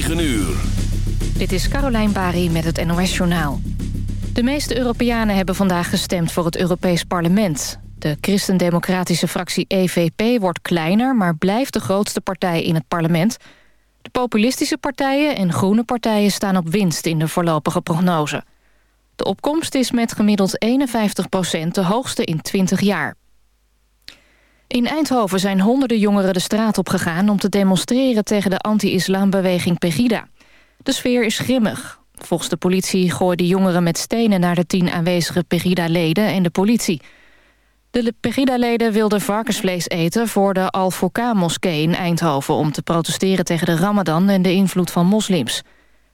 9 uur. Dit is Carolijn Bari met het NOS Journaal. De meeste Europeanen hebben vandaag gestemd voor het Europees Parlement. De christendemocratische fractie EVP wordt kleiner... maar blijft de grootste partij in het parlement. De populistische partijen en groene partijen staan op winst... in de voorlopige prognose. De opkomst is met gemiddeld 51 procent de hoogste in 20 jaar. In Eindhoven zijn honderden jongeren de straat op gegaan... om te demonstreren tegen de anti-islambeweging Pegida. De sfeer is grimmig. Volgens de politie gooiden jongeren met stenen... naar de tien aanwezige Pegida-leden en de politie. De Pegida-leden wilden varkensvlees eten... voor de Al-Foka-moskee in Eindhoven... om te protesteren tegen de ramadan en de invloed van moslims.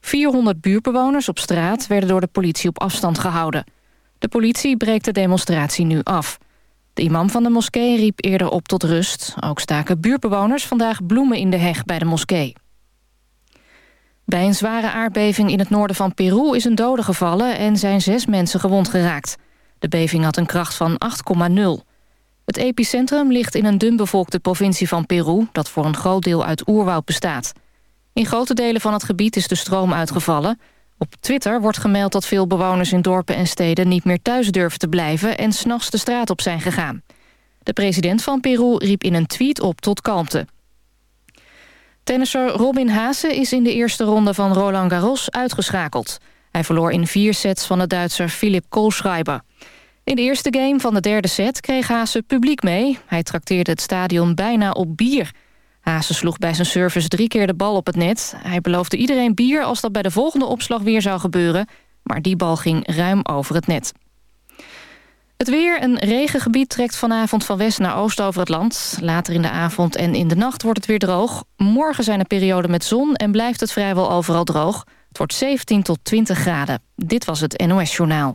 400 buurtbewoners op straat werden door de politie op afstand gehouden. De politie breekt de demonstratie nu af. De imam van de moskee riep eerder op tot rust. Ook staken buurtbewoners vandaag bloemen in de heg bij de moskee. Bij een zware aardbeving in het noorden van Peru is een dode gevallen... en zijn zes mensen gewond geraakt. De beving had een kracht van 8,0. Het epicentrum ligt in een dunbevolkte provincie van Peru... dat voor een groot deel uit oerwoud bestaat. In grote delen van het gebied is de stroom uitgevallen. Op Twitter wordt gemeld dat veel bewoners in dorpen en steden... niet meer thuis durven te blijven en s'nachts de straat op zijn gegaan. De president van Peru riep in een tweet op tot kalmte. Tennisser Robin Haase is in de eerste ronde van Roland Garros uitgeschakeld. Hij verloor in vier sets van de Duitser Philip Kohlschreiber. In de eerste game van de derde set kreeg Haase publiek mee. Hij trakteerde het stadion bijna op bier. Haase sloeg bij zijn service drie keer de bal op het net. Hij beloofde iedereen bier als dat bij de volgende opslag weer zou gebeuren. Maar die bal ging ruim over het net. Het weer, een regengebied trekt vanavond van west naar oost over het land. Later in de avond en in de nacht wordt het weer droog. Morgen zijn er perioden met zon en blijft het vrijwel overal droog. Het wordt 17 tot 20 graden. Dit was het NOS Journaal.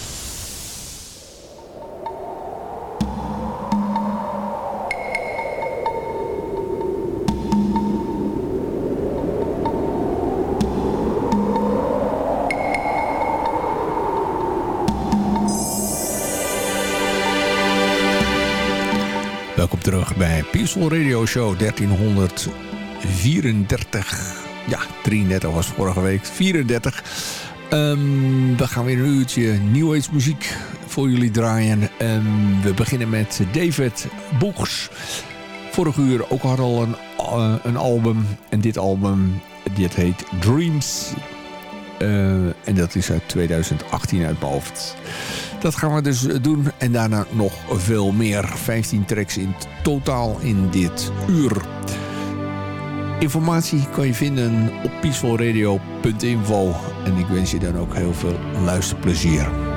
Bij Peaceful Radio Show 1334. Ja, 33 was vorige week, 34. Um, we gaan weer een uurtje New Age muziek voor jullie draaien. Um, we beginnen met David Boeks. Vorig uur ook had al een, uh, een album. En dit album, dit heet Dreams. Uh, en dat is uit 2018 uit mijn. Dat gaan we dus doen. En daarna nog veel meer. 15 tracks in totaal in dit uur. Informatie kan je vinden op peacefulradio.info. En ik wens je dan ook heel veel luisterplezier.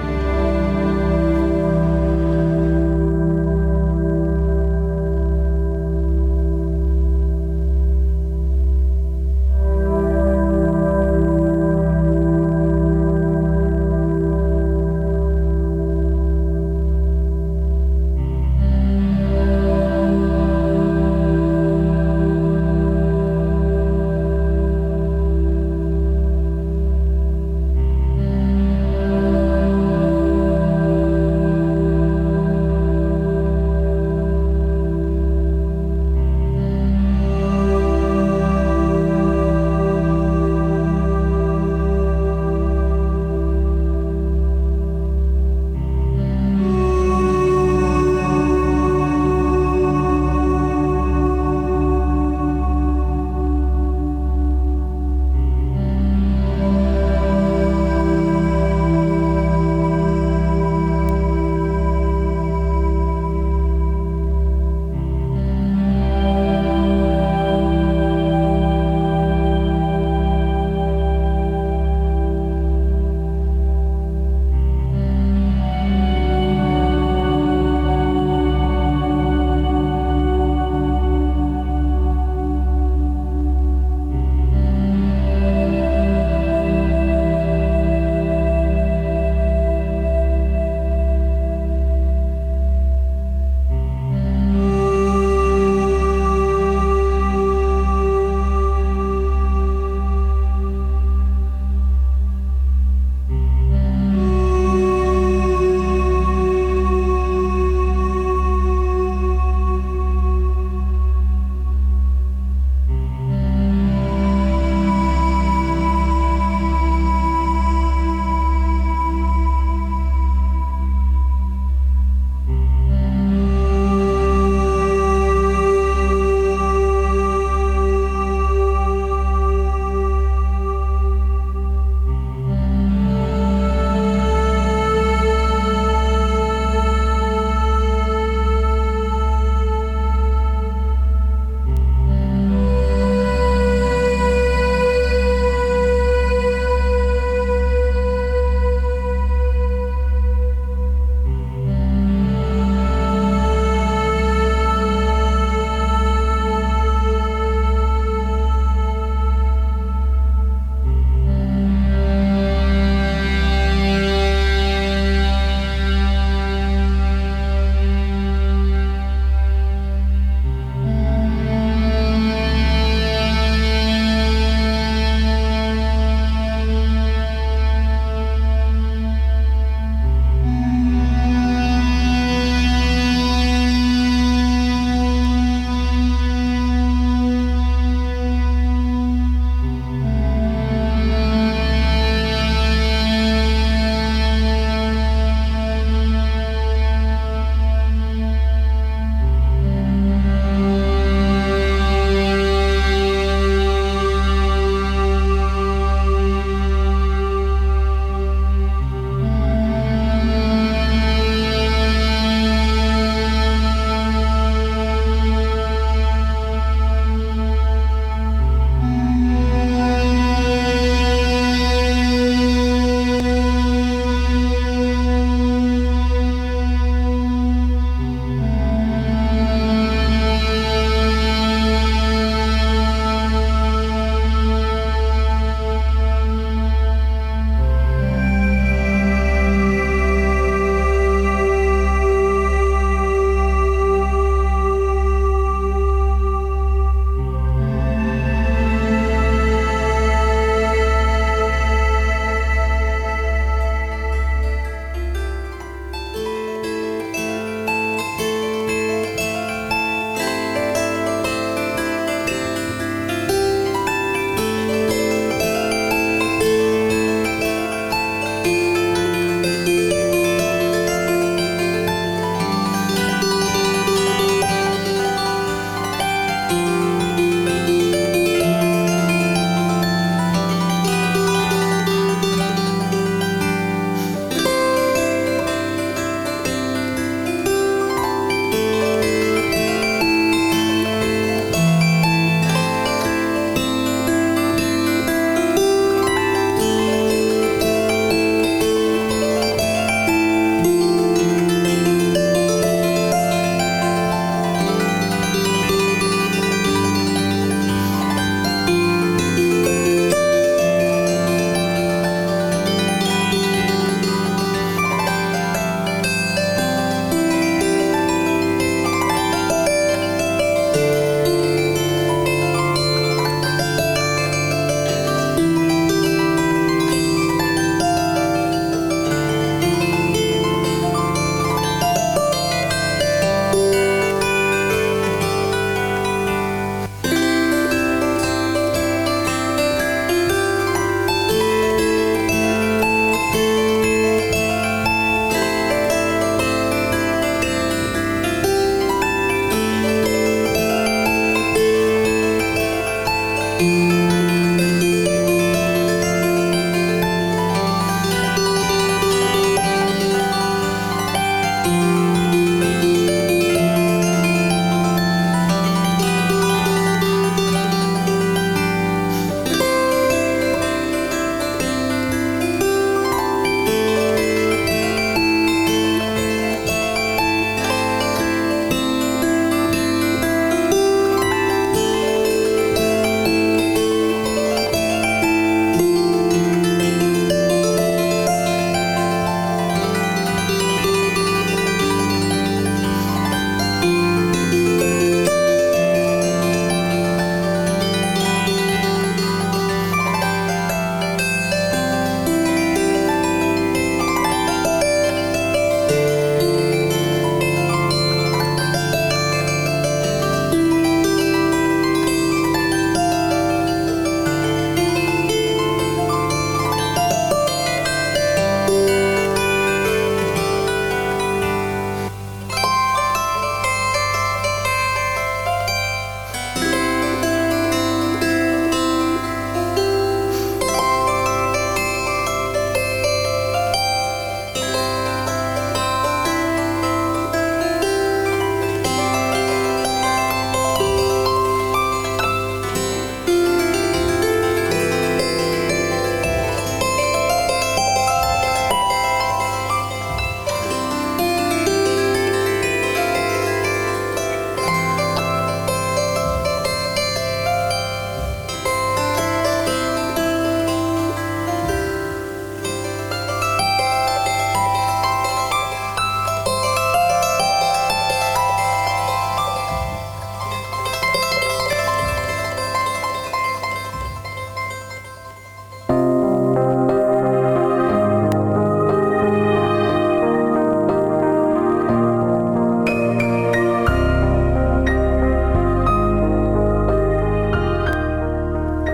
Música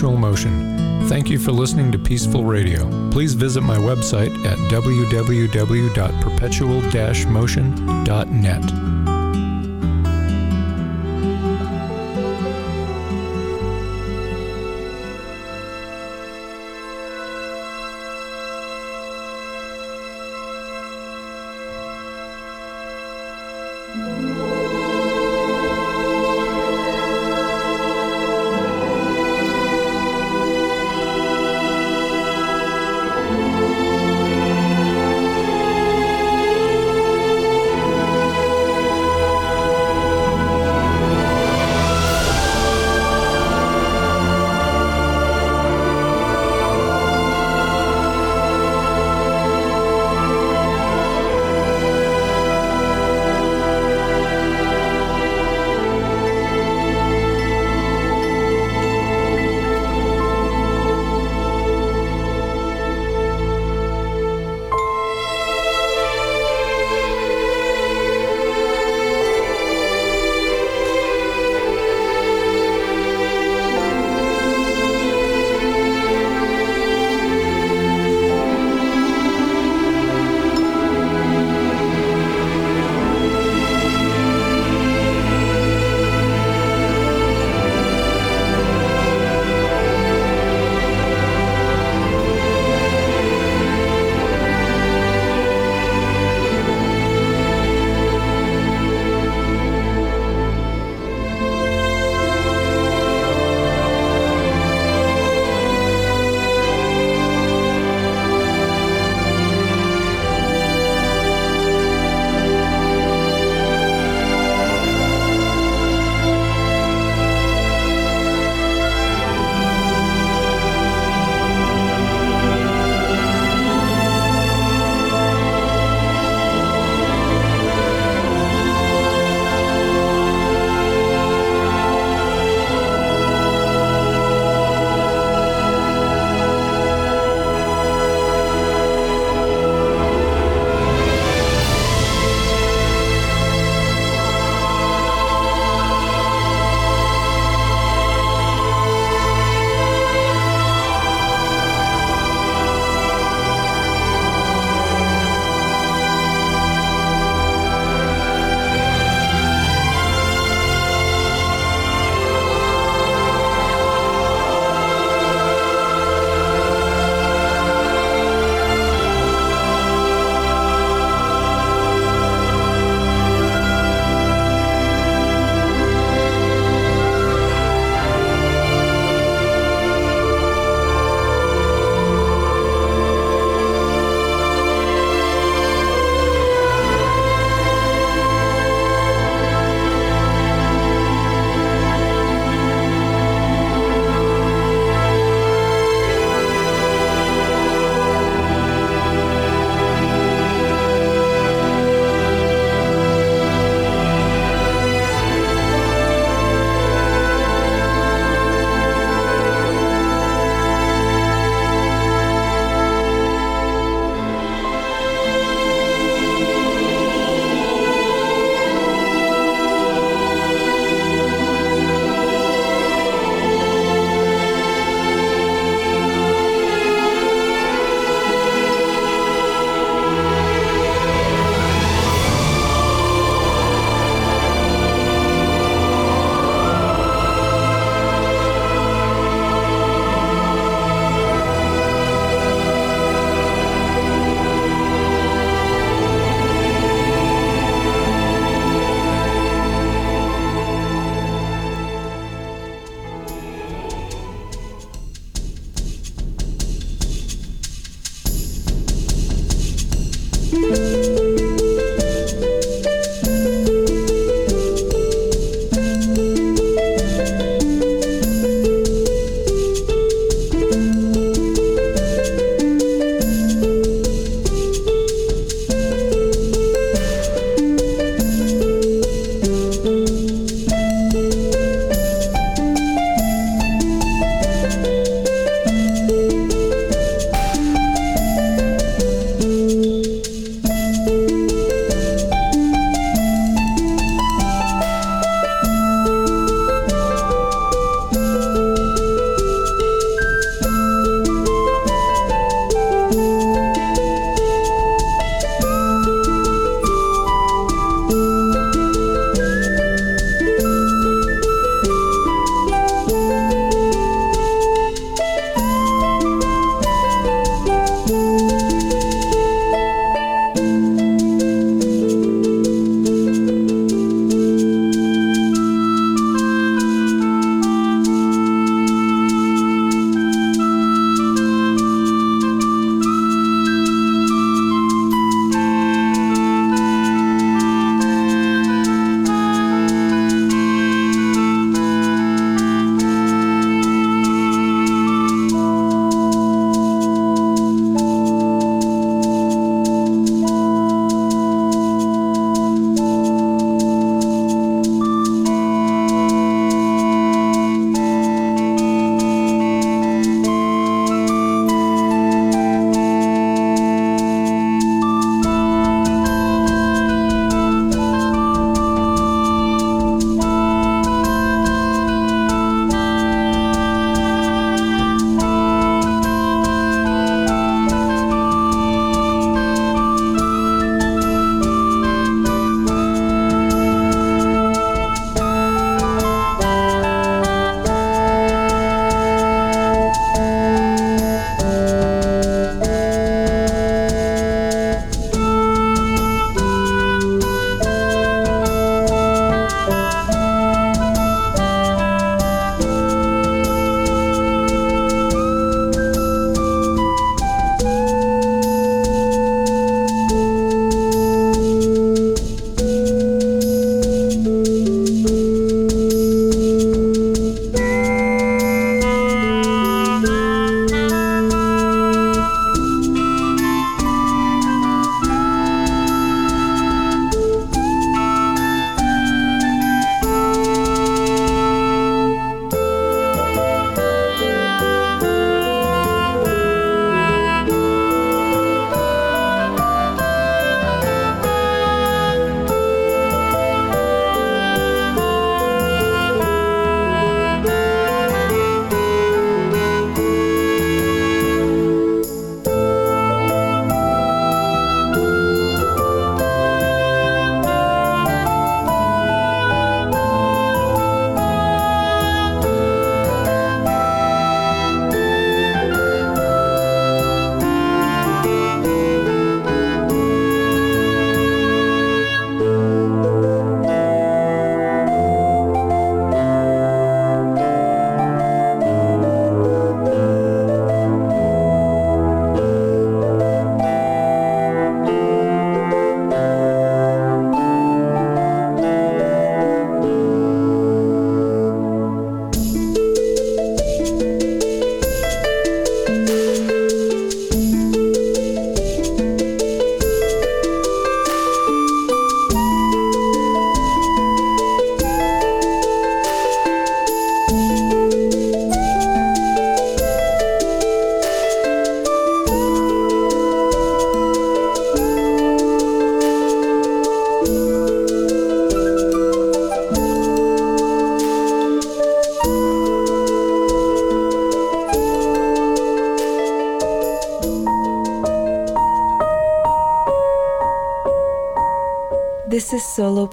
Perpetual Motion. Thank you for listening to Peaceful Radio. Please visit my website at www.perpetual-motion.net.